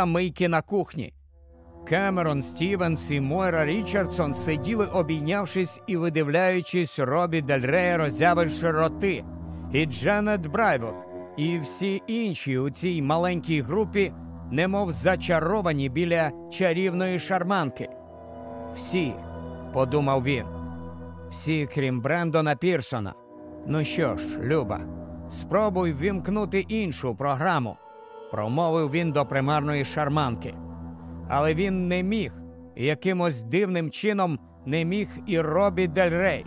замийки на кухні. Кемерон Стівенс і Мойра Річардсон сиділи, обійнявшись і видивляючись Робі Дельрея, роззявивши роти, і Дженет Брайвот, і всі інші у цій маленькій групі, немов зачаровані біля чарівної шарманки. Всі, подумав він, всі, крім Брендона Пірсона. Ну що ж, Люба, спробуй вімкнути іншу програму, промовив він до примарної шарманки але він не міг, якимось дивним чином не міг і Робі Дель Рей.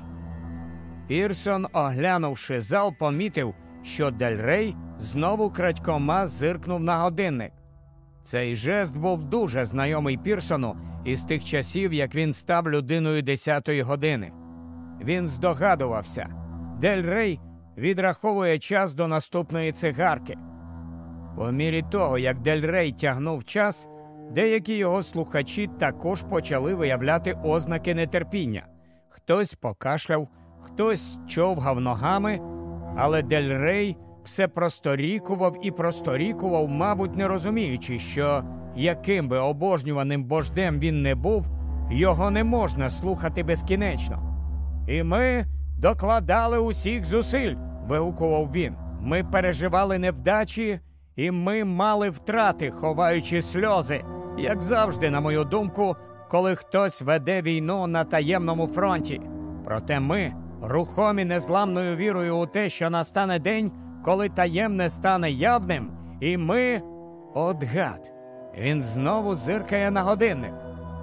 Пірсон, оглянувши зал, помітив, що Дель Рей знову крадькома зиркнув на годинник. Цей жест був дуже знайомий Пірсону із тих часів, як він став людиною десятої години. Він здогадувався, Дель Рей відраховує час до наступної цигарки. По мірі того, як Дель Рей тягнув час, Деякі його слухачі також почали виявляти ознаки нетерпіння. Хтось покашляв, хтось човгав ногами, але Дель Рей все просторікував і просторікував, мабуть, не розуміючи, що яким би обожнюваним бождем він не був, його не можна слухати безкінечно. І ми докладали усіх зусиль, вигукував він. Ми переживали невдачі, і ми мали втрати, ховаючи сльози як завжди, на мою думку, коли хтось веде війну на таємному фронті. Проте ми, рухомі незламною вірою у те, що настане день, коли таємне стане явним, і ми. От гад, він знову зиркає на годинник.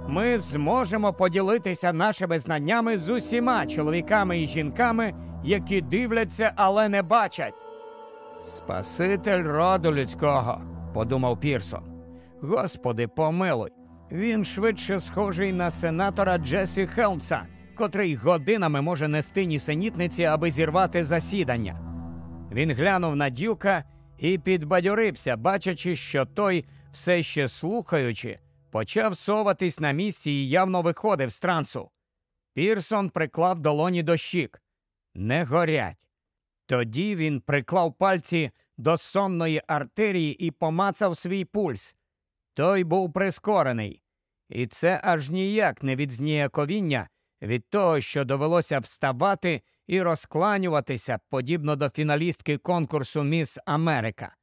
Ми зможемо поділитися нашими знаннями з усіма чоловіками і жінками, які дивляться, але не бачать. Спаситель роду людського, подумав Пірсон. Господи, помилуй. Він швидше схожий на сенатора Джесі Хелмса, котрий годинами може нести нісенітниці, аби зірвати засідання. Він глянув на дюка і підбадьорився, бачачи, що той, все ще слухаючи, почав соватись на місці і явно виходив з трансу. Пірсон приклав долоні до щік. Не горять. Тоді він приклав пальці до сонної артерії і помацав свій пульс. Той був прискорений, і це аж ніяк не від зніяковіння від того, що довелося вставати і розкланюватися подібно до фіналістки конкурсу Міс Америка.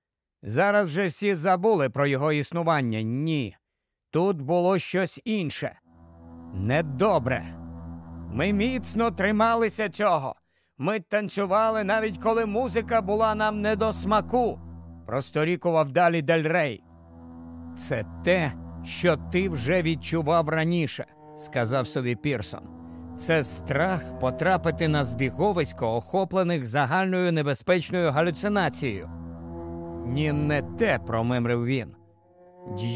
Зараз вже всі забули про його існування. Ні. Тут було щось інше. Недобре. Ми міцно трималися цього. Ми танцювали навіть коли музика була нам не до смаку. Просторікував далі Дель Рей. Це те, що ти вже відчував раніше, сказав собі Пірсон. Це страх потрапити на збіговисько, охоплених загальною небезпечною галюцинацією. Ні, не те, промимрив він.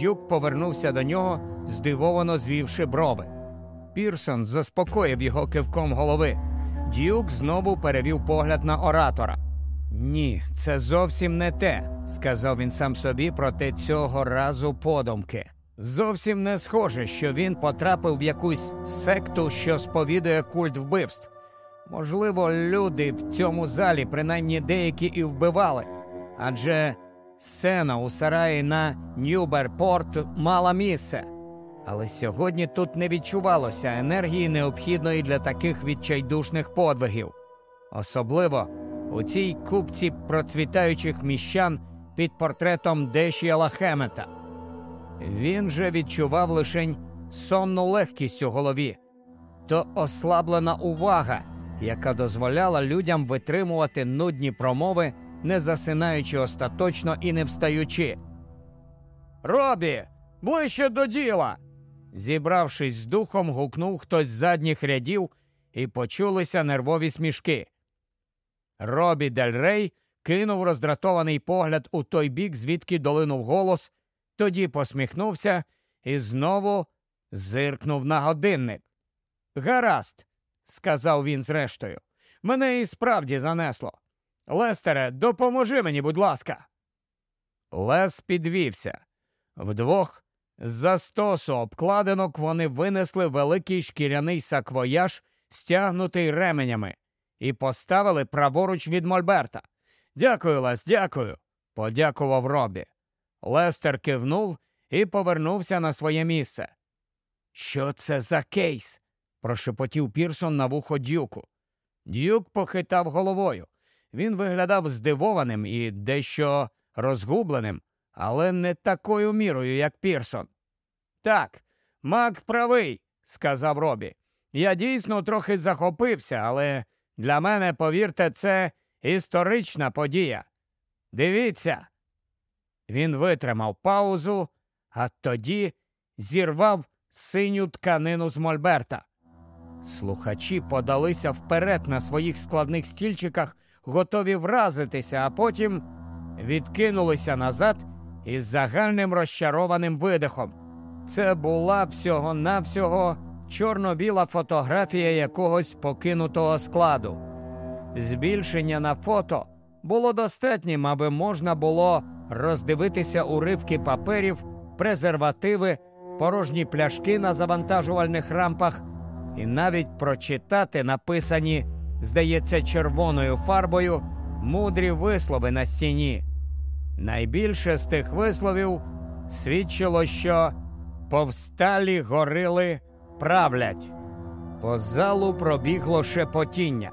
Дюк повернувся до нього, здивовано звівши брови. Пірсон заспокоїв його кивком голови. Дюк знову перевів погляд на оратора. Ні, це зовсім не те, сказав він сам собі, проте цього разу подумки. Зовсім не схоже, що він потрапив в якусь секту, що сповідує культ вбивств. Можливо, люди в цьому залі, принаймні деякі і вбивали, адже сцена у сараї на Ньюберпорт мала місце. Але сьогодні тут не відчувалося енергії, необхідної для таких відчайдушних подвигів. Особливо у цій купці процвітаючих міщан під портретом Дешіала Хемета. Він же відчував лишень сонну легкість у голові, то ослаблена увага, яка дозволяла людям витримувати нудні промови, не засинаючи остаточно і не встаючи. Робі, ближче до діла. Зібравшись з духом, гукнув хтось з задніх рядів, і почулися нервові смішки. Робі Дель Рей кинув роздратований погляд у той бік, звідки долинув голос, тоді посміхнувся і знову зиркнув на годинник. Гаразд, сказав він зрештою. Мене і справді занесло. Лестере, допоможи мені, будь ласка. Лес підвівся. Вдвох з-за стосу обкладинок вони винесли великий шкіряний саквояж, стягнутий ременями і поставили праворуч від Мольберта. Дякую, Лес, дякую, подякував Робі. Лестер кивнув і повернувся на своє місце. Що це за кейс? прошепотів Пірсон на вухо дюку. Дюк похитав головою. Він виглядав здивованим і дещо розгубленим, але не такою мірою, як Пірсон. Так, Мак правий, сказав Робі. Я дійсно трохи захопився, але для мене, повірте, це історична подія. Дивіться. Він витримав паузу, а тоді зірвав синю тканину з Мольберта. Слухачі подалися вперед на своїх складних стільчиках, готові вразитися, а потім відкинулися назад із загальним розчарованим видихом. Це була всього-навсього чорно-біла фотографія якогось покинутого складу. Збільшення на фото було достатнім, аби можна було роздивитися уривки паперів, презервативи, порожні пляшки на завантажувальних рампах і навіть прочитати написані, здається, червоною фарбою мудрі вислови на стіні. Найбільше з тих висловів свідчило, що повсталі горили правлять. По залу пробігло шепотіння.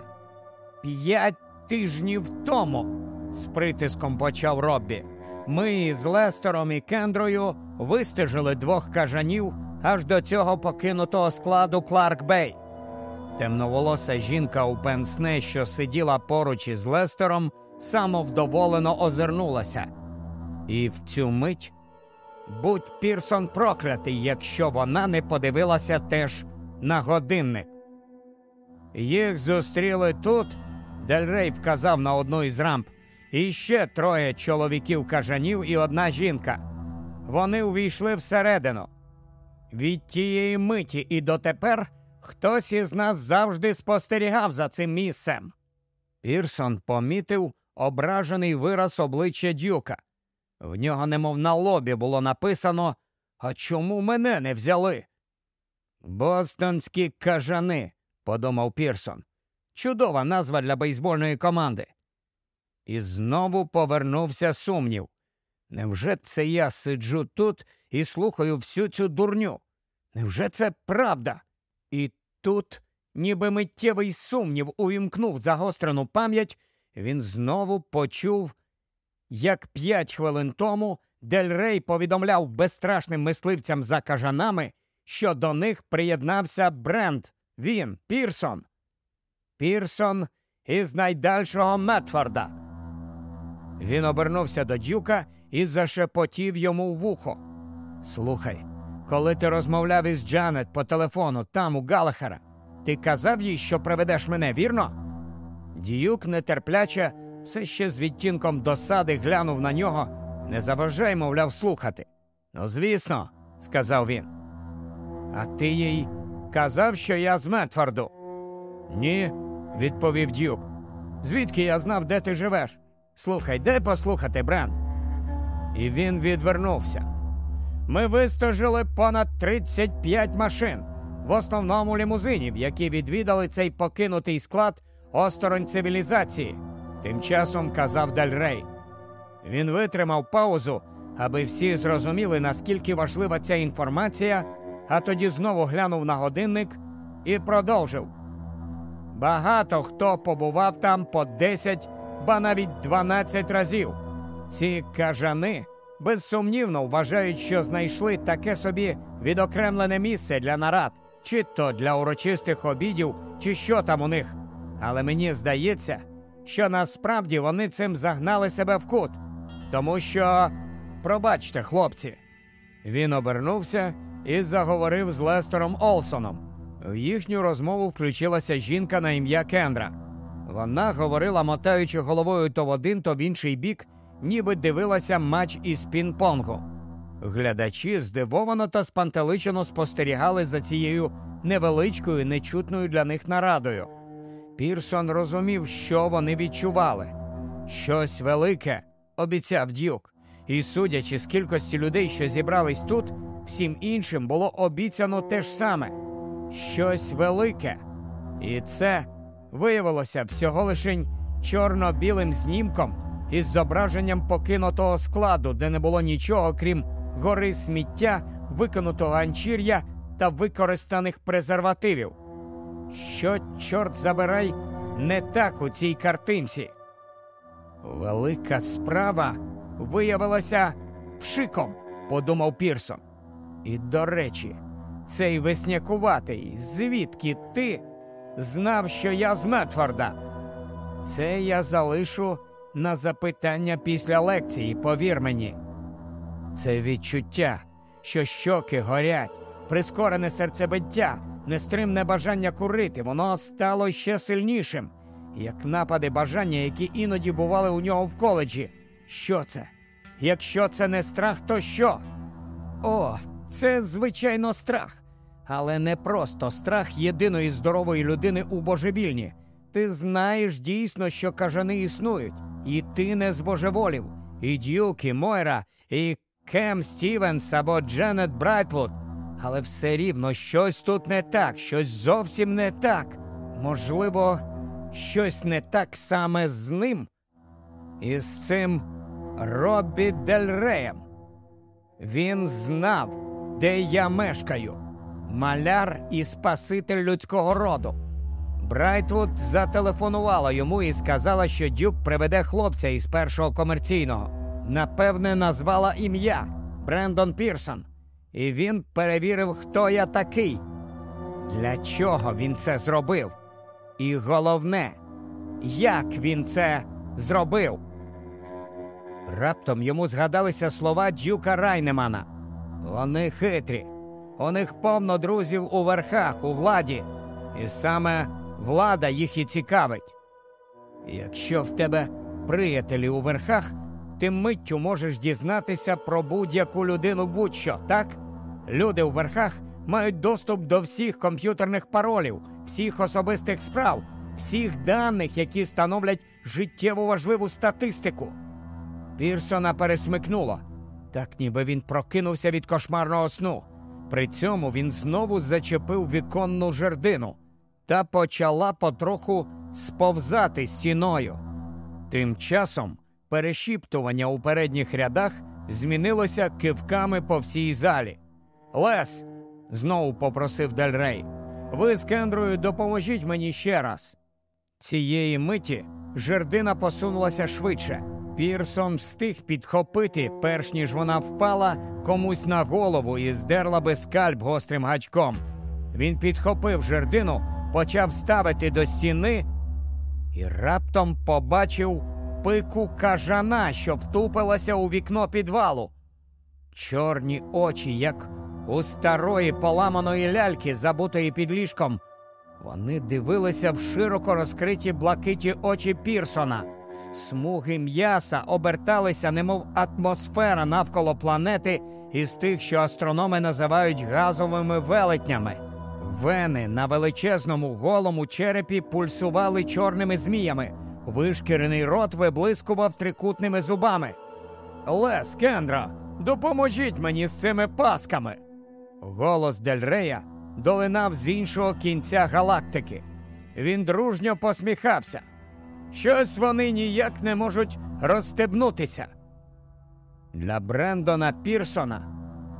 П'ять тижнів тому, з притиском почав Роббі, ми із Лестером і Кендрою вистежили двох кажанів аж до цього покинутого складу Кларк Бей. Темноволоса жінка у пенсне, що сиділа поруч із Лестером, самовдоволено озирнулася. І в цю мить будь Пірсон проклятий, якщо вона не подивилася теж на годинник. Їх зустріли тут, Дельрей вказав на одну із рамп, і ще троє чоловіків кажанів і одна жінка. Вони увійшли всередину. Від тієї миті і дотепер хтось із нас завжди спостерігав за цим місцем. Пірсон помітив ображений вираз обличчя дюка. В нього, немов на лобі, було написано А чому мене не взяли? Бостонські кажани, подумав Пірсон. Чудова назва для бейсбольної команди. І знову повернувся сумнів. Невже це я сиджу тут і слухаю всю цю дурню? Невже це правда? І тут, ніби миттєвий сумнів, увімкнув загострену пам'ять, він знову почув, як п'ять хвилин тому Дель Рей повідомляв безстрашним мисливцям за кажанами, що до них приєднався Бренд, він, Пірсон. Пірсон із найдальшого Метфорда. Він обернувся до дюка і зашепотів йому в вухо. Слухай, коли ти розмовляв із Джанет по телефону там, у Галахера, ти казав їй, що приведеш мене, вірно? Дюк нетерпляче, все ще з відтінком досади глянув на нього, не заважай, мовляв, слухати. Ну, звісно, сказав він. А ти їй казав, що я з Метфорду? Ні, відповів Дюк. Звідки я знав, де ти живеш? Слухай, де послухати, Брен? І він відвернувся. Ми вистежили понад 35 машин, в основному лімузинів, які відвідали цей покинутий склад осторонь цивілізації. Тим часом казав Дальрей. Він витримав паузу, аби всі зрозуміли, наскільки важлива ця інформація, а тоді знову глянув на годинник і продовжив. Багато хто побував там по 10, ба навіть 12 разів. Ці кажани безсумнівно вважають, що знайшли таке собі відокремлене місце для нарад, чи то для урочистих обідів, чи що там у них. Але мені здається, що насправді вони цим загнали себе в кут. Тому що, пробачте, хлопці, він обернувся і заговорив з Лестером Олсоном. В їхню розмову включилася жінка на ім'я Кендра. Вона говорила, мотаючи головою то в один, то в інший бік, ніби дивилася матч із пін-понгу. Глядачі здивовано та спантеличено спостерігали за цією невеличкою, нечутною для них нарадою. Пірсон розумів, що вони відчували. Щось велике, обіцяв дюк, і, судячи з кількості людей, що зібрались тут, всім іншим було обіцяно те ж саме щось велике. І це виявилося всього лишень чорно-білим знімком із зображенням покинутого складу, де не було нічого, крім гори сміття, викинутого ганчір'я та використаних презервативів. Що, чорт забирай, не так у цій картинці? Велика справа виявилася пшиком, подумав Пірсон. І до речі, цей веснякуватий, звідки ти знав, що я з Метфорда? Це я залишу на запитання після лекції, повір мені. Це відчуття, що щоки горять, прискорене серцебиття, нестримне бажання курити, воно стало ще сильнішим, як напади бажання, які іноді бували у нього в коледжі. Що це? Якщо це не страх, то що? О, це звичайно страх. Але не просто страх єдиної здорової людини у божевільні. Ти знаєш дійсно, що кажани існують, і ти не збожеволів. І Дюк, і Мойра, і Кем Стівенс або Дженет Брайтвуд. Але все рівно щось тут не так, щось зовсім не так. Можливо, щось не так саме з ним і з цим Роббі Дельреєм. Він знав, де я мешкаю, маляр і спаситель людського роду. Брайтвуд зателефонувала йому і сказала, що Дюк приведе хлопця із першого комерційного. Напевне, назвала ім'я Брендон Пірсон. І він перевірив, хто я такий. Для чого він це зробив? І головне, як він це зробив? Раптом йому згадалися слова Дюка Райнемана. Вони хитрі, у них повно друзів у верхах, у владі, і саме влада їх і цікавить. Якщо в тебе приятелі у верхах, ти миттю можеш дізнатися про будь-яку людину будь-що, так? Люди у верхах мають доступ до всіх комп'ютерних паролів, всіх особистих справ, всіх даних, які становлять життєво важливу статистику. Пірсона пересмикнуло, так ніби він прокинувся від кошмарного сну. При цьому він знову зачепив віконну жердину та почала потроху сповзати стіною. Тим часом перешіптування у передніх рядах змінилося кивками по всій залі. Лес, знову попросив Дельрей, ви з Кендрою допоможіть мені ще раз. Цієї миті жердина посунулася швидше. Пірсон встиг підхопити, перш ніж вона впала комусь на голову і здерла би скальп гострим гачком. Він підхопив жердину, почав ставити до стіни і раптом побачив пику кажана, що втупилася у вікно підвалу. Чорні очі, як у старої поламаної ляльки, забутої під ліжком. Вони дивилися в широко розкриті блакиті очі Пірсона. Смуги м'яса оберталися, немов атмосфера навколо планети із тих, що астрономи називають газовими велетнями. Вени на величезному голому черепі пульсували чорними зміями. Вишкірений рот виблискував трикутними зубами. Лес Кендра, допоможіть мені з цими пасками. Голос Дельрея долинав з іншого кінця галактики. Він дружньо посміхався. Щось вони ніяк не можуть розстебнутися. Для Брендона Пірсона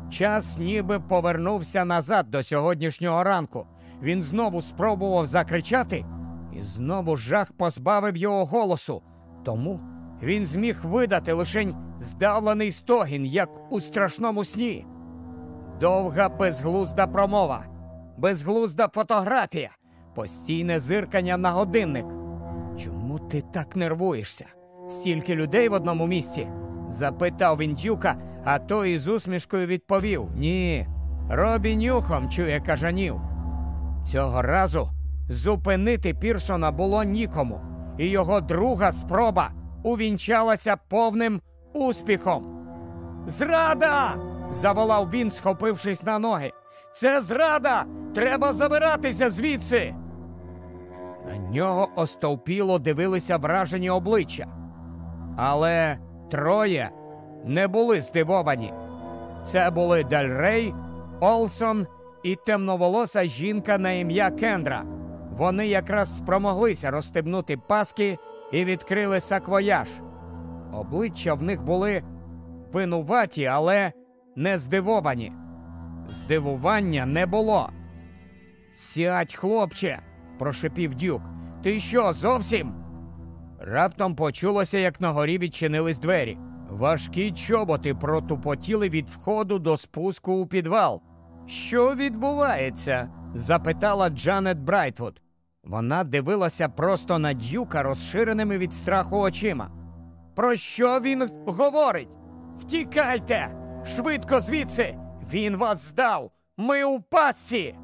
час ніби повернувся назад до сьогоднішнього ранку. Він знову спробував закричати, і знову жах позбавив його голосу. Тому він зміг видати лишень здавлений стогін, як у страшному сні. Довга безглузда промова, безглузда фотографія, постійне зиркання на годинник. Чому ти так нервуєшся? Стільки людей в одному місці? запитав він дюка, а той із усмішкою відповів Ні. Робі нюхом чує кажанів. Цього разу зупинити Пірсона було нікому, і його друга спроба увінчалася повним успіхом. Зрада! заволав він, схопившись на ноги. Це зрада! Треба забиратися звідси. На нього остовпіло дивилися вражені обличчя. Але троє не були здивовані. Це були Дельрей, Олсон і темноволоса жінка на ім'я Кендра. Вони якраз спромоглися розстебнути паски і відкрили саквояж. Обличчя в них були винуваті, але не здивовані. Здивування не було. Сядь, хлопче, прошепів дюк. Ти що, зовсім? Раптом почулося, як на горі відчинились двері. Важкі чоботи протупотіли від входу до спуску у підвал. Що відбувається? запитала Джанет Брайтвуд. Вона дивилася просто на дюка розширеними від страху очима. Про що він говорить? Втікайте! Швидко звідси! Він вас здав! Ми у пасці!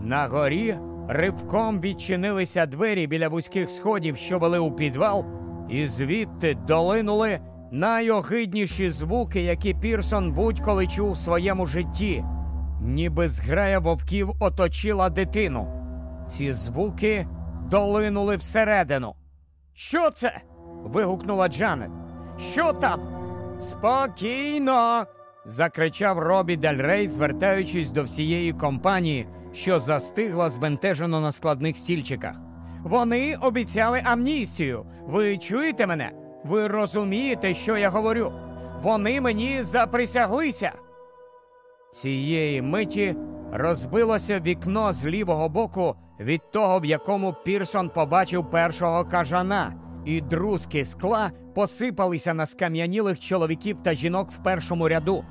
На горі ривком відчинилися двері біля вузьких сходів, що вели у підвал, і звідти долинули найогидніші звуки, які Пірсон будь-коли чув в своєму житті, ніби зграя вовків оточила дитину. Ці звуки долинули всередину. Що це? вигукнула Джанет. Що там? Спокійно. закричав Робі Дельрей, звертаючись до всієї компанії, що застигла збентежено на складних стільчиках. Вони обіцяли амністію. Ви чуєте мене? Ви розумієте, що я говорю? Вони мені заприсяглися. Цієї миті розбилося вікно з лівого боку від того, в якому Пірсон побачив першого кажана, і друзки скла посипалися на скам'янілих чоловіків та жінок в першому ряду.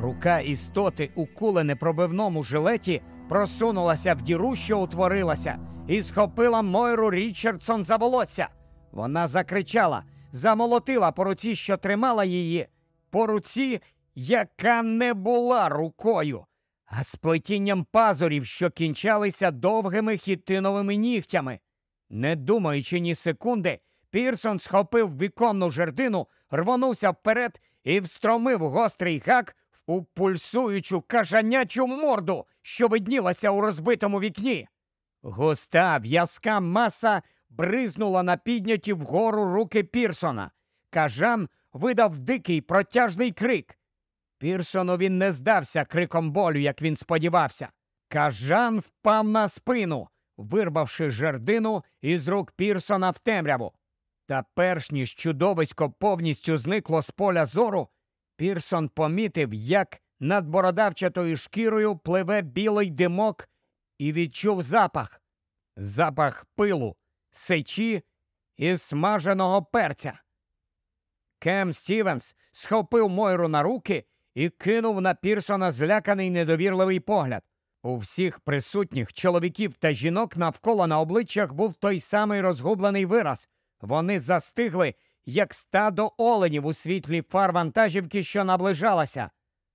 Рука істоти у куле непробивному жилеті просунулася в діру, що утворилася, і схопила Мойру Річардсон за волосся. Вона закричала, замолотила по руці, що тримала її, по руці, яка не була рукою а сплетінням пазурів, що кінчалися довгими хітиновими нігтями. Не думаючи ні секунди, Пірсон схопив віконну жердину, рвонувся вперед і встромив гострий гак у пульсуючу кажанячу морду, що виднілася у розбитому вікні. Густа в'язка маса бризнула на підняті вгору руки Пірсона. Кажан видав дикий протяжний крик. Пірсону він не здався криком болю, як він сподівався. Кажан впав на спину, вирвавши жердину із рук Пірсона в темряву. Та перш ніж чудовисько повністю зникло з поля зору, Пірсон помітив, як над бородавчатою шкірою пливе білий димок і відчув запах запах пилу, сечі і смаженого перця. Кем Стівенс схопив Мойру на руки і кинув на Пірсона зляканий недовірливий погляд. У всіх присутніх чоловіків та жінок навколо на обличчях був той самий розгублений вираз. Вони застигли, як стадо оленів у світлі фар вантажівки, що наближалася.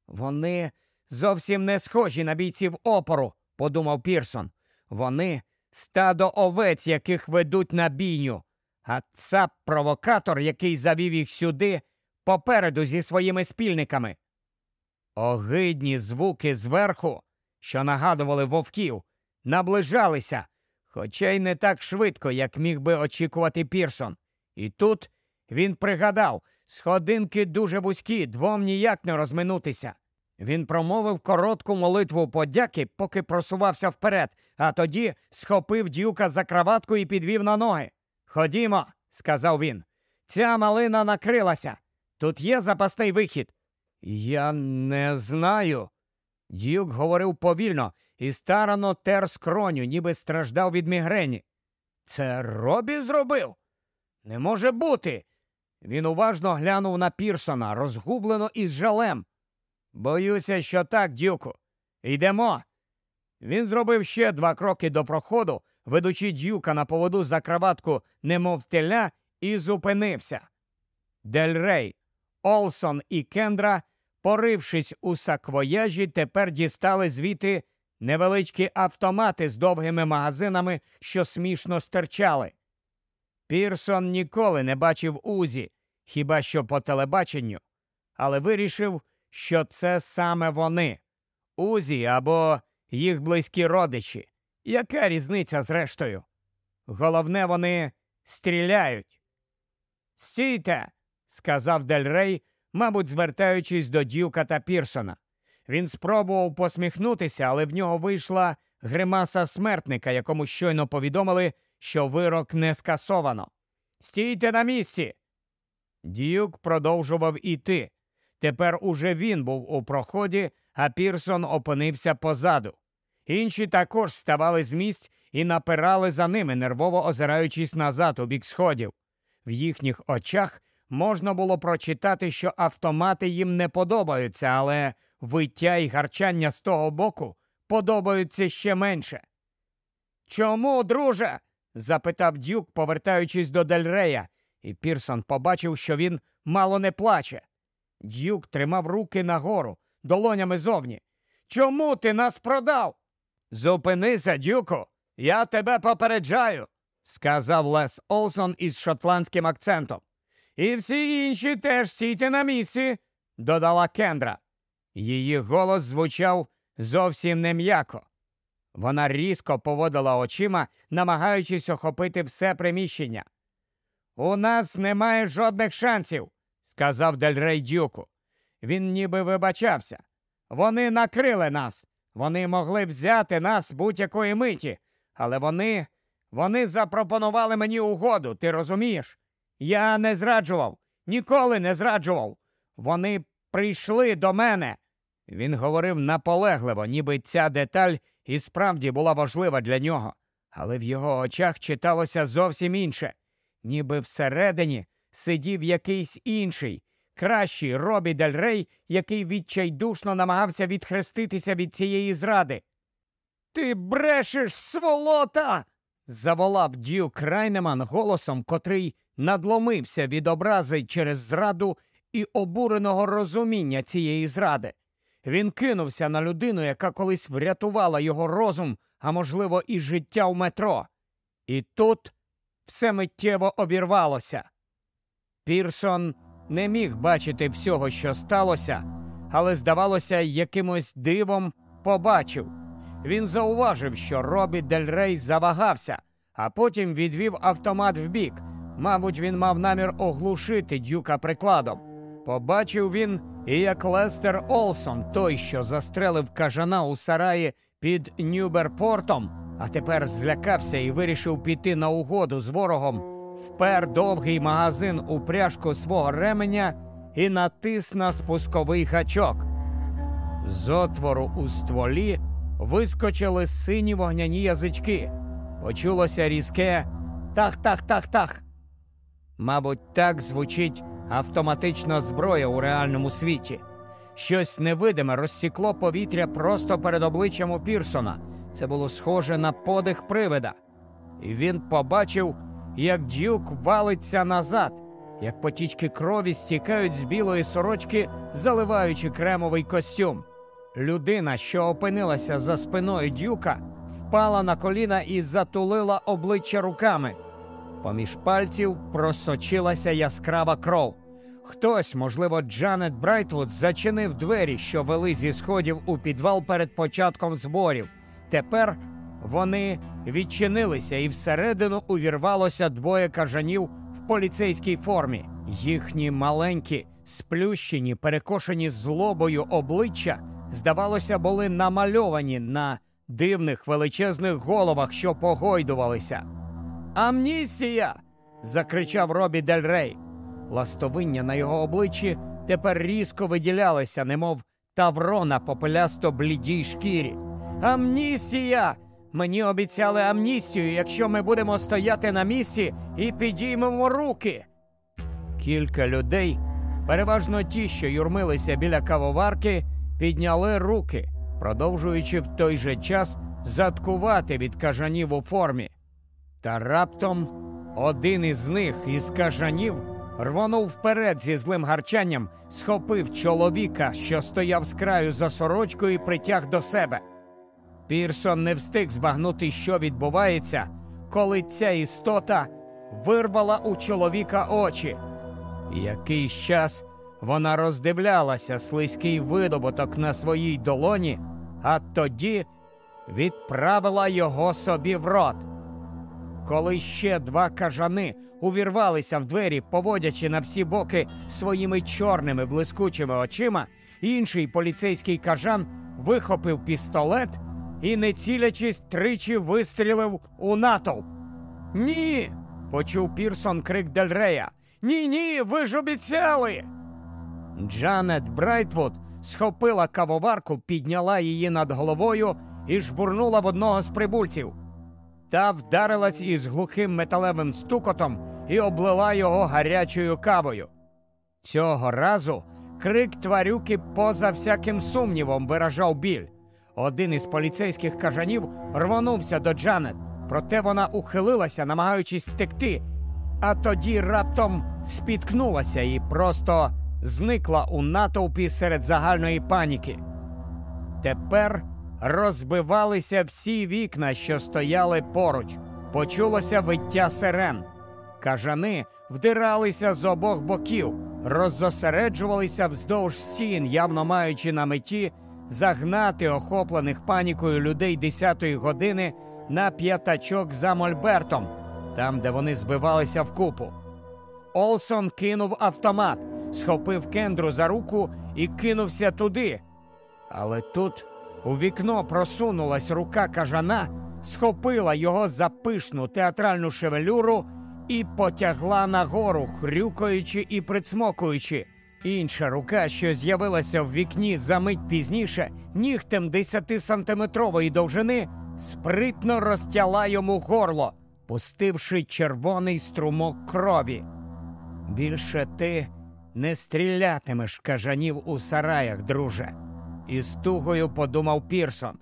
Вони зовсім не схожі на бійців опору, подумав Пірсон. Вони стадо овець, яких ведуть на бійню. А цап провокатор, який завів їх сюди, попереду зі своїми спільниками. Огидні звуки зверху, що нагадували вовків, наближалися, хоча й не так швидко, як міг би очікувати Пірсон. І тут він пригадав сходинки дуже вузькі, двом ніяк не розминутися. Він промовив коротку молитву подяки, поки просувався вперед, а тоді схопив дюка за краватку і підвів на ноги. Ходімо, сказав він. Ця малина накрилася. Тут є запасний вихід. Я не знаю. Дюк говорив повільно і старано тер скроню, ніби страждав від мігрені. Це Робі зробив? Не може бути. Він уважно глянув на Пірсона, розгублено і з жалем. Боюся, що так, дюку. Йдемо. Він зробив ще два кроки до проходу, ведучи дюка на поводу за краватку, немов теля, і зупинився. Дель Олсон і Кендра Порившись у саквояжі, тепер дістали звідти невеличкі автомати з довгими магазинами, що смішно стирчали. Пірсон ніколи не бачив Узі, хіба що по телебаченню, але вирішив, що це саме вони Узі або їх близькі родичі. Яка різниця зрештою? Головне, вони стріляють. Стійте, сказав Дель Рей, мабуть, звертаючись до Дюка та Пірсона. Він спробував посміхнутися, але в нього вийшла гримаса смертника, якому щойно повідомили, що вирок не скасовано. Стійте на місці. Дюк продовжував іти. Тепер уже він був у проході, а Пірсон опинився позаду. Інші також ставали з місць і напирали за ними, нервово озираючись назад у бік сходів. В їхніх очах можна було прочитати, що автомати їм не подобаються, але виття і гарчання з того боку подобаються ще менше. Чому, друже? запитав дюк, повертаючись до Дельрея, і Пірсон побачив, що він мало не плаче. Дюк тримав руки нагору, долонями зовні. Чому ти нас продав? Зупинися, дюку, я тебе попереджаю, сказав Лес Олсон із шотландським акцентом. І всі інші теж стійте на місці, додала Кендра. Її голос звучав зовсім нем'яко. Вона різко поводила очима, намагаючись охопити все приміщення. У нас немає жодних шансів, сказав Дельрей Дюку. Він ніби вибачався. Вони накрили нас. Вони могли взяти нас будь-якої миті, але вони вони запропонували мені угоду, ти розумієш? Я не зраджував, ніколи не зраджував. Вони прийшли до мене. Він говорив наполегливо, ніби ця деталь і справді була важлива для нього, але в його очах читалося зовсім інше, ніби всередині сидів якийсь інший, кращий Робі Дель Рей, який відчайдушно намагався відхреститися від цієї зради. Ти брешеш, сволота. заволав Дюк Райнеман голосом, котрий надломився від образи через зраду і обуреного розуміння цієї зради. Він кинувся на людину, яка колись врятувала його розум, а можливо, і життя в метро. І тут все миттєво обірвалося. Пірсон не міг бачити всього, що сталося, але, здавалося, якимось дивом побачив. Він зауважив, що Робі Дель Рей завагався, а потім відвів автомат вбік. Мабуть, він мав намір оглушити дюка прикладом. Побачив він і як Лестер Олсон, той, що застрелив кажана у сараї під Нюберпортом, а тепер злякався і вирішив піти на угоду з ворогом, впер довгий магазин у пряжку свого ременя і натис на спусковий гачок. З отвору у стволі вискочили сині вогняні язички. Почулося різке тах-тах-тах-тах. Мабуть, так звучить автоматична зброя у реальному світі. Щось невидиме розсікло повітря просто перед обличчям у Пірсона. Це було схоже на подих привида. І він побачив, як дюк валиться назад, як потічки крові стікають з білої сорочки, заливаючи кремовий костюм. Людина, що опинилася за спиною дюка, впала на коліна і затулила обличчя руками. Поміж пальців просочилася яскрава кров. Хтось, можливо, Джанет Брайтвуд, зачинив двері, що вели зі сходів у підвал перед початком зборів. Тепер вони відчинилися, і всередину увірвалося двоє кажанів в поліцейській формі. Їхні маленькі, сплющені, перекошені злобою обличчя, здавалося, були намальовані на дивних величезних головах, що погойдувалися. Амнісія! закричав Робі Дель Рей. Ластовиння на його обличчі тепер різко виділялися, немов тавро на попелясто блідій шкірі. Амністія! Мені обіцяли амністію, якщо ми будемо стояти на місці і підіймемо руки. Кілька людей, переважно ті, що юрмилися біля кавоварки, підняли руки, продовжуючи в той же час заткувати від кажанів у формі. Та раптом один із них із кажанів рвонув вперед зі злим гарчанням, схопив чоловіка, що стояв з краю за сорочкою, і притяг до себе. Пірсон не встиг збагнути, що відбувається, коли ця істота вирвала у чоловіка очі. Якийсь час вона роздивлялася слизький видобуток на своїй долоні, а тоді відправила його собі в рот. Коли ще два кажани увірвалися в двері, поводячи на всі боки своїми чорними блискучими очима, інший поліцейський кажан вихопив пістолет і, не цілячись, тричі вистрілив у натовп. Ні. почув Пірсон крик Дельрея. Ні, ні, ви ж обіцяли. Джанет Брайтвуд схопила кавоварку, підняла її над головою і жбурнула в одного з прибульців. Та вдарилась із глухим металевим стукотом і облила його гарячою кавою. Цього разу крик тварюки поза всяким сумнівом виражав біль. Один із поліцейських кажанів рвонувся до Джанет, проте вона ухилилася, намагаючись втекти, а тоді раптом спіткнулася і просто зникла у натовпі серед загальної паніки. Тепер розбивалися всі вікна, що стояли поруч. Почулося виття сирен. Кажани вдиралися з обох боків, роззосереджувалися вздовж стін, явно маючи на меті загнати охоплених панікою людей десятої години на п'ятачок за Мольбертом, там, де вони збивалися в купу. Олсон кинув автомат, схопив кендру за руку і кинувся туди. Але тут у вікно просунулась рука кажана, схопила його за пишну театральну шевелюру і потягла нагору, хрюкаючи і прицмокуючи. Інша рука, що з'явилася в вікні за мить пізніше, нігтем 10-сантиметрової довжини, спритно розтяла йому горло, пустивши червоний струмок крові. Більше ти не стрілятимеш кажанів у сараях, друже. Із тугою подумав Пірсон.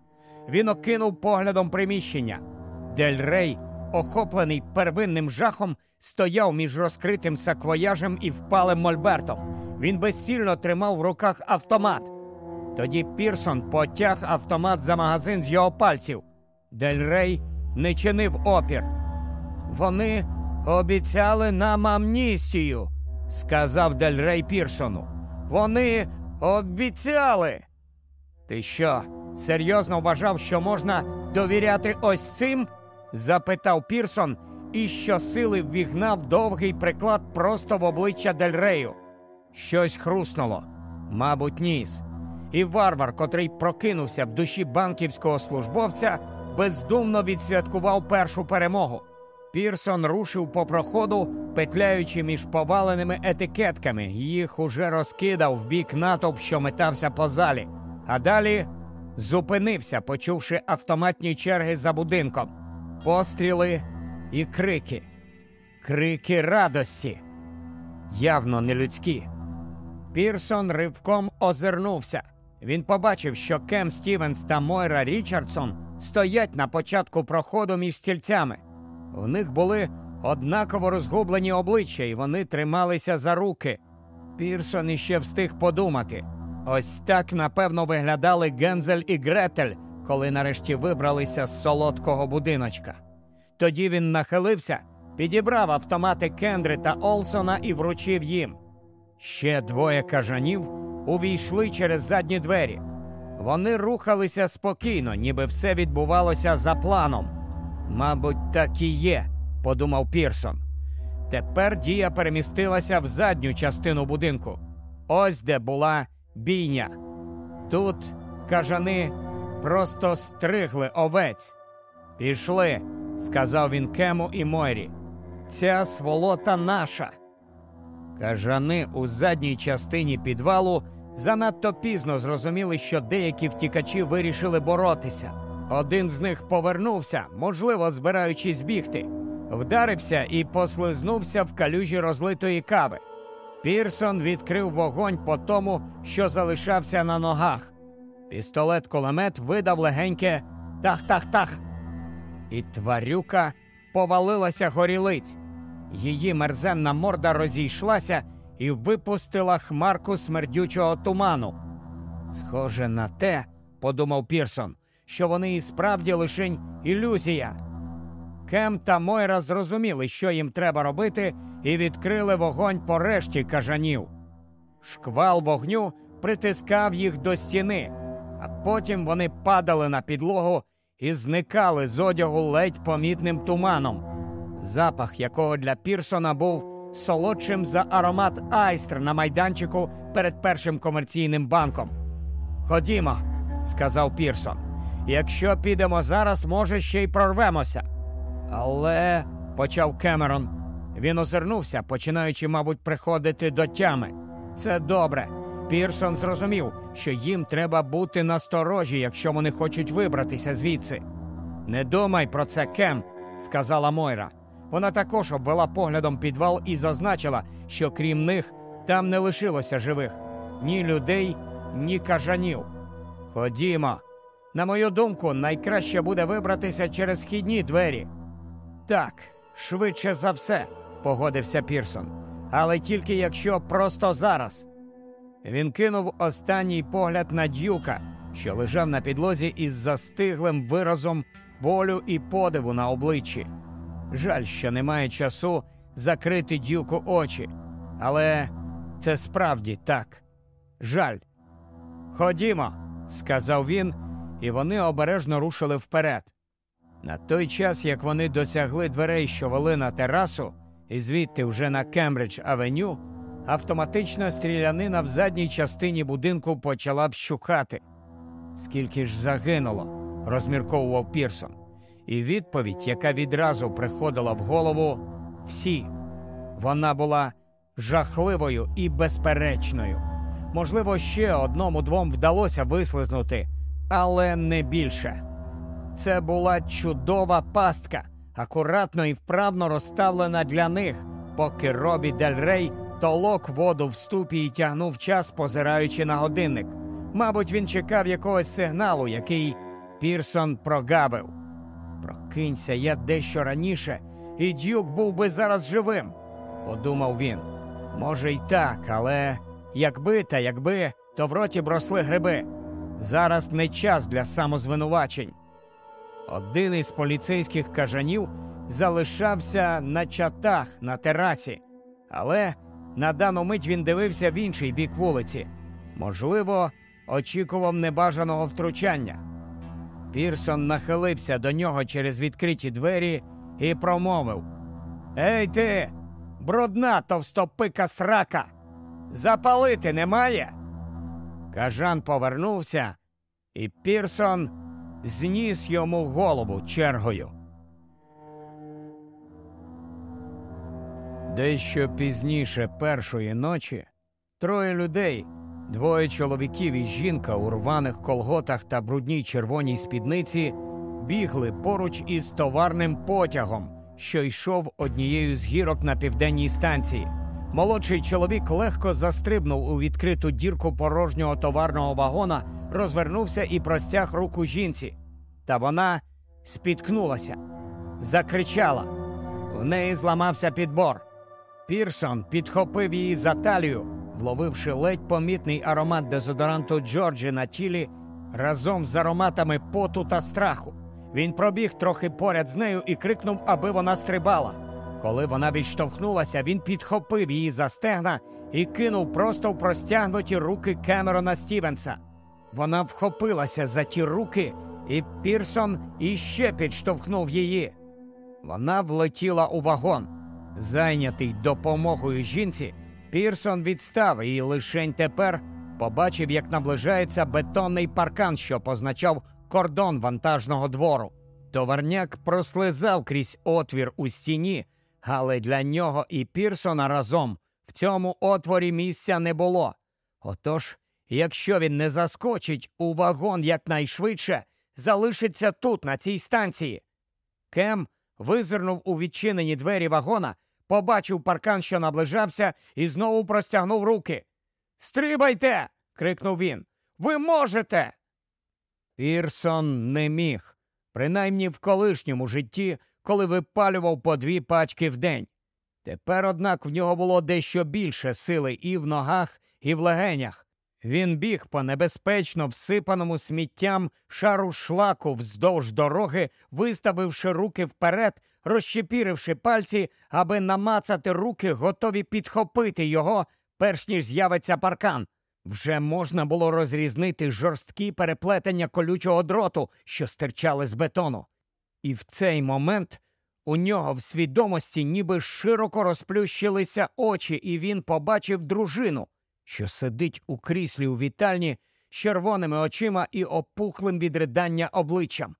Він окинув поглядом приміщення. Дель Рей, охоплений первинним жахом, стояв між розкритим саквояжем і впалим мольбертом. Він безсільно тримав в руках автомат. Тоді Пірсон потяг автомат за магазин з його пальців. Дель Рей не чинив опір. Вони обіцяли нам амністію, сказав Дель Рей Пірсону. Вони обіцяли. Ти що, серйозно вважав, що можна довіряти ось цим? запитав Пірсон і щосили ввігнав довгий приклад просто в обличчя Дельрею. Щось хруснуло, мабуть, ніс. І варвар, котрий прокинувся в душі банківського службовця, бездумно відсвяткував першу перемогу. Пірсон рушив по проходу, петляючи між поваленими етикетками, їх уже розкидав в бік натовп, що метався по залі, а далі зупинився, почувши автоматні черги за будинком, постріли і крики, крики радості, явно не людські. Пірсон ривком озирнувся. Він побачив, що Кем Стівенс та Мойра Річардсон стоять на початку проходу між стільцями. В них були однаково розгублені обличчя, і вони трималися за руки. Пірсон іще встиг подумати. Ось так, напевно, виглядали Гензель і Гретель, коли нарешті вибралися з солодкого будиночка. Тоді він нахилився, підібрав автомати Кендри та Олсона і вручив їм. Ще двоє кажанів увійшли через задні двері. Вони рухалися спокійно, ніби все відбувалося за планом. Мабуть, так і є, подумав Пірсон. Тепер дія перемістилася в задню частину будинку. Ось де була бійня. Тут кажани просто стригли овець. Пішли, сказав він Кему і Мойрі. Ця сволота наша. Кажани у задній частині підвалу занадто пізно зрозуміли, що деякі втікачі вирішили боротися. Один з них повернувся, можливо, збираючись бігти, вдарився і послизнувся в калюжі розлитої кави. Пірсон відкрив вогонь по тому, що залишався на ногах. Пістолет кулемет видав легеньке тах-тах-тах. І тварюка повалилася горілиць. Її мерзенна морда розійшлася і випустила хмарку смердючого туману. Схоже на те, подумав Пірсон, що вони і справді лишень ілюзія. Кем та Мойра зрозуміли, що їм треба робити, і відкрили вогонь по решті кажанів. Шквал вогню притискав їх до стіни, а потім вони падали на підлогу і зникали з одягу ледь помітним туманом, запах якого для Пірсона був солодшим за аромат айстр на майданчику перед першим комерційним банком. Ходімо, сказав Пірсон. Якщо підемо зараз, може, ще й прорвемося. Але, почав Кемерон, він озирнувся, починаючи, мабуть, приходити до тями. Це добре. Пірсон зрозумів, що їм треба бути насторожі, якщо вони хочуть вибратися звідси. Не думай про це, Кем, сказала Мойра. Вона також обвела поглядом підвал і зазначила, що крім них там не лишилося живих ні людей, ні кажанів. Ходімо. На мою думку, найкраще буде вибратися через вхідні двері. Так, швидше за все, погодився Пірсон. Але тільки якщо просто зараз. Він кинув останній погляд на дюка, що лежав на підлозі із застиглим виразом болю і подиву на обличчі. Жаль, що немає часу закрити дюку очі, але це справді так. Жаль. Ходімо, сказав він, і вони обережно рушили вперед. На той час, як вони досягли дверей, що вели на терасу, і звідти вже на Кембридж Авеню, автоматична стрілянина в задній частині будинку почала вщухати. Скільки ж загинуло, розмірковував Пірсон. І відповідь, яка відразу приходила в голову, всі. Вона була жахливою і безперечною. Можливо, ще одному двом вдалося вислизнути, але не більше. Це була чудова пастка, акуратно і вправно розставлена для них, поки Робі Дель Рей толок воду в ступі і тягнув час, позираючи на годинник. Мабуть, він чекав якогось сигналу, який Пірсон прогавив. Прокинься я дещо раніше, і дюк був би зараз живим, подумав він. Може, й так, але якби та якби, то в роті бросли гриби. Зараз не час для самозвинувачень. Один із поліцейських кажанів залишався на чатах на терасі, але на дану мить він дивився в інший бік вулиці. Можливо, очікував небажаного втручання. Пірсон нахилився до нього через відкриті двері і промовив Ей ти, брудна товстопика срака! Запалити немає? Кажан повернувся, і Пірсон зніс йому голову чергою. Дещо пізніше першої ночі троє людей, двоє чоловіків і жінка у рваних колготах та брудній червоній спідниці бігли поруч із товарним потягом, що йшов однією з гірок на південній станції. Молодший чоловік легко застрибнув у відкриту дірку порожнього товарного вагона, розвернувся і простяг руку жінці. Та вона спіткнулася, закричала. В неї зламався підбор. Пірсон підхопив її за талію, вловивши ледь помітний аромат дезодоранту Джорджі на тілі разом з ароматами поту та страху. Він пробіг трохи поряд з нею і крикнув, аби вона стрибала. Коли вона відштовхнулася, він підхопив її за стегна і кинув просто в простягнуті руки Кемерона Стівенса. Вона вхопилася за ті руки, і Пірсон іще підштовхнув її. Вона влетіла у вагон. Зайнятий допомогою жінці, Пірсон відстав і лишень тепер побачив, як наближається бетонний паркан, що позначав кордон вантажного двору. Товарняк прослизав крізь отвір у стіні, але для нього і Пірсона разом в цьому отворі місця не було. Отож, якщо він не заскочить у вагон якнайшвидше, залишиться тут, на цій станції. Кем визирнув у відчинені двері вагона, побачив паркан, що наближався, і знову простягнув руки. Стрибайте. крикнув він. Ви можете. Пірсон не міг, принаймні в колишньому житті, коли випалював по дві пачки в день. Тепер, однак, в нього було дещо більше сили і в ногах, і в легенях. Він біг по небезпечно всипаному сміттям шару шлаку вздовж дороги, виставивши руки вперед, розщепіривши пальці, аби намацати руки, готові підхопити його, перш ніж з'явиться паркан. Вже можна було розрізнити жорсткі переплетення колючого дроту, що стирчали з бетону. І в цей момент у нього в свідомості ніби широко розплющилися очі, і він побачив дружину, що сидить у кріслі у вітальні з червоними очима і опухлим від ридання обличчям.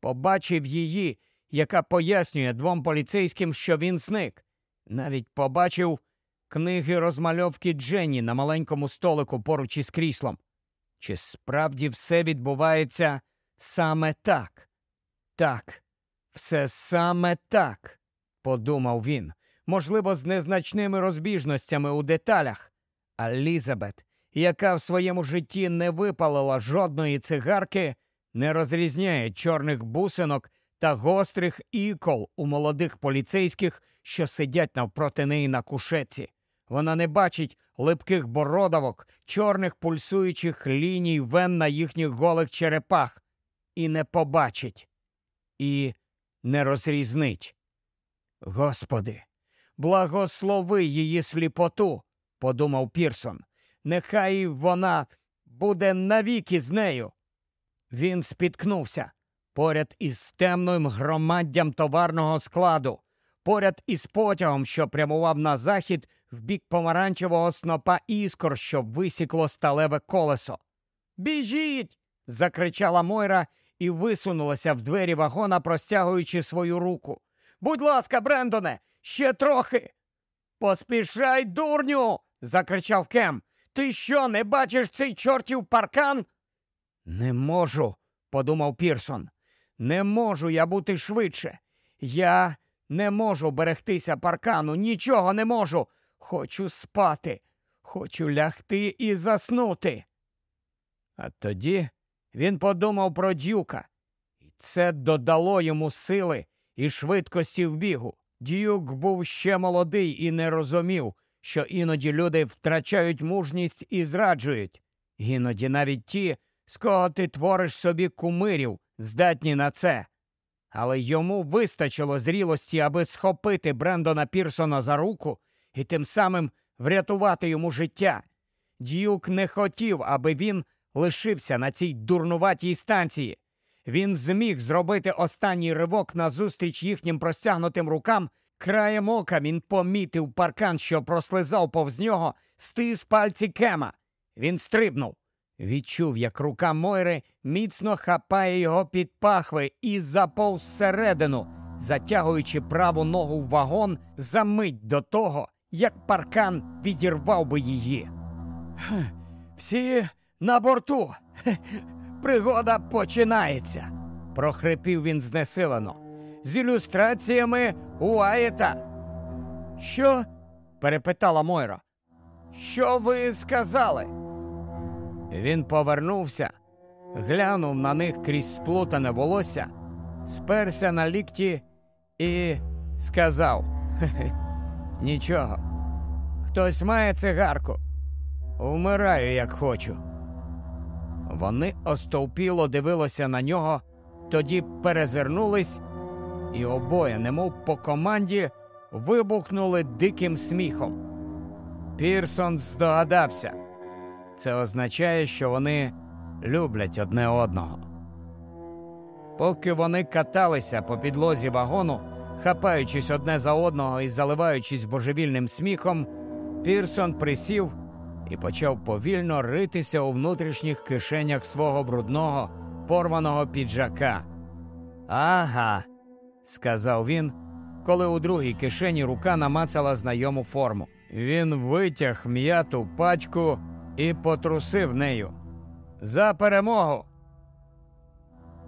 Побачив її, яка пояснює двом поліцейським, що він зник. Навіть побачив книги розмальовки Дженні на маленькому столику поруч із кріслом. Чи справді все відбувається саме так? Так, все саме так, подумав він, можливо, з незначними розбіжностями у деталях. А Лізабет, яка в своєму житті не випалила жодної цигарки, не розрізняє чорних бусинок та гострих ікол у молодих поліцейських, що сидять навпроти неї на кушетці. Вона не бачить липких бородавок, чорних пульсуючих ліній вен на їхніх голих черепах, і не побачить, і не розрізнить. Господи, благослови її сліпоту, подумав Пірсон. Нехай вона буде навіки з нею. Він спіткнувся поряд із темним громаддям товарного складу, поряд із потягом, що прямував на захід в бік помаранчевого снопа іскор, що висікло сталеве колесо. Біжіть. закричала Мойра і висунулася в двері вагона, простягуючи свою руку. Будь ласка, Брендоне, ще трохи. Поспішай, дурню. Закричав Кем. Ти що, не бачиш цей чортів паркан? Не можу, подумав Пірсон. Не можу я бути швидше. Я не можу берегтися паркану, нічого не можу. Хочу спати, хочу лягти і заснути. А тоді він подумав про дюка, і це додало йому сили і швидкості в бігу. Дюк був ще молодий і не розумів, що іноді люди втрачають мужність і зраджують, іноді навіть ті, з кого ти твориш собі кумирів, здатні на це. Але йому вистачило зрілості, аби схопити Брендона Пірсона за руку і тим самим врятувати йому життя. Дюк не хотів, аби він лишився на цій дурнуватій станції. Він зміг зробити останній ривок назустріч їхнім простягнутим рукам. Краєм ока він помітив паркан, що прослизав повз нього, стис пальці кема. Він стрибнув. Відчув, як рука Мойри міцно хапає його під пахви і заповз всередину, затягуючи праву ногу в вагон за мить до того, як паркан відірвав би її. Всі на борту. Пригода починається, прохрипів він знесилено. З ілюстраціями Уаєта. Що? перепитала Мойра. Що ви сказали? Він повернувся, глянув на них крізь сплутане волосся, сперся на лікті і сказав Нічого. Хтось має цигарку. Вмираю, як хочу. Вони остовпіло дивилися на нього, тоді перезирнулись, і обоє, немов по команді, вибухнули диким сміхом. Пірсон здогадався. Це означає, що вони люблять одне одного. Поки вони каталися по підлозі вагону, хапаючись одне за одного і заливаючись божевільним сміхом, Пірсон присів і почав повільно ритися у внутрішніх кишенях свого брудного, порваного піджака. Ага, сказав він, коли у другій кишені рука намацала знайому форму. Він витяг м'яту пачку і потрусив нею. За перемогу.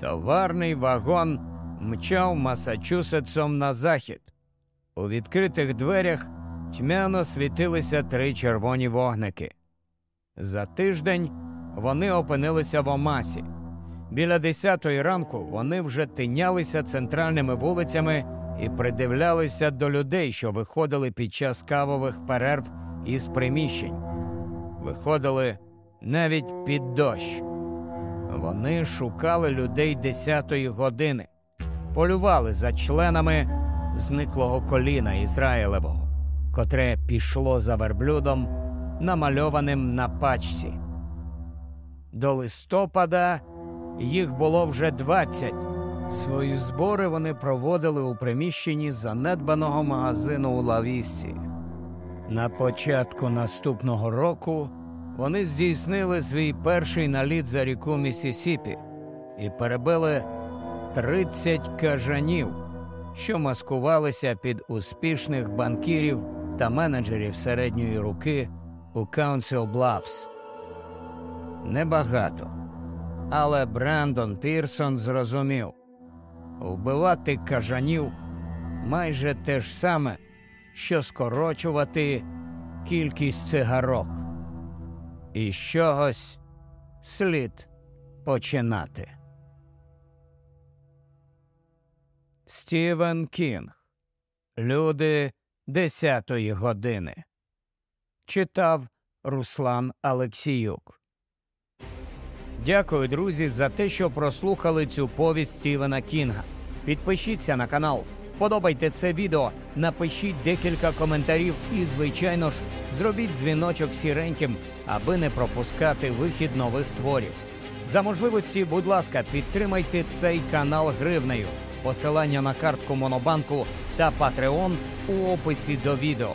Товарний вагон мчав Масачусетсом на захід. У відкритих дверях тьмяно світилися три червоні вогники. За тиждень вони опинилися в Омасі. Біля десятої ранку вони вже тинялися центральними вулицями і придивлялися до людей, що виходили під час кавових перерв із приміщень. Виходили навіть під дощ. Вони шукали людей десятої години, полювали за членами зниклого коліна Ізраїлевого, котре пішло за верблюдом, намальованим на пачці. До листопада їх було вже двадцять. Свої збори вони проводили у приміщенні занедбаного магазину у Лавісці. На початку наступного року вони здійснили свій перший наліт за ріку Місісіпі і перебили 30 кажанів, що маскувалися під успішних банкірів та менеджерів середньої руки у Council Bluffs. Небагато. Але Брендон Пірсон зрозумів вбивати кажанів майже те ж саме, що скорочувати кількість цигарок. І з чогось слід починати. Стівен Кінг. Люди десятої години. Читав Руслан Алексіюк. Дякую, друзі, за те, що прослухали цю повість Стівена Кінга. Підпишіться на канал, вподобайте це відео, напишіть декілька коментарів і, звичайно ж, зробіть дзвіночок сіреньким, аби не пропускати вихід нових творів. За можливості, будь ласка, підтримайте цей канал гривнею. Посилання на картку Монобанку та Patreon у описі до відео.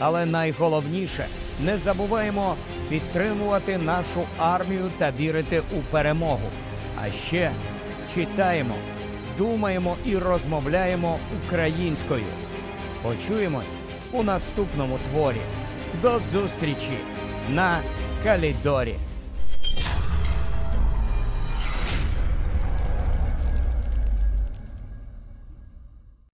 Але найголовніше не забуваємо підтримувати нашу армію та вірити у перемогу. А ще читаємо, думаємо і розмовляємо українською. Почуємось у наступному творі. До зустрічі на Калідорі.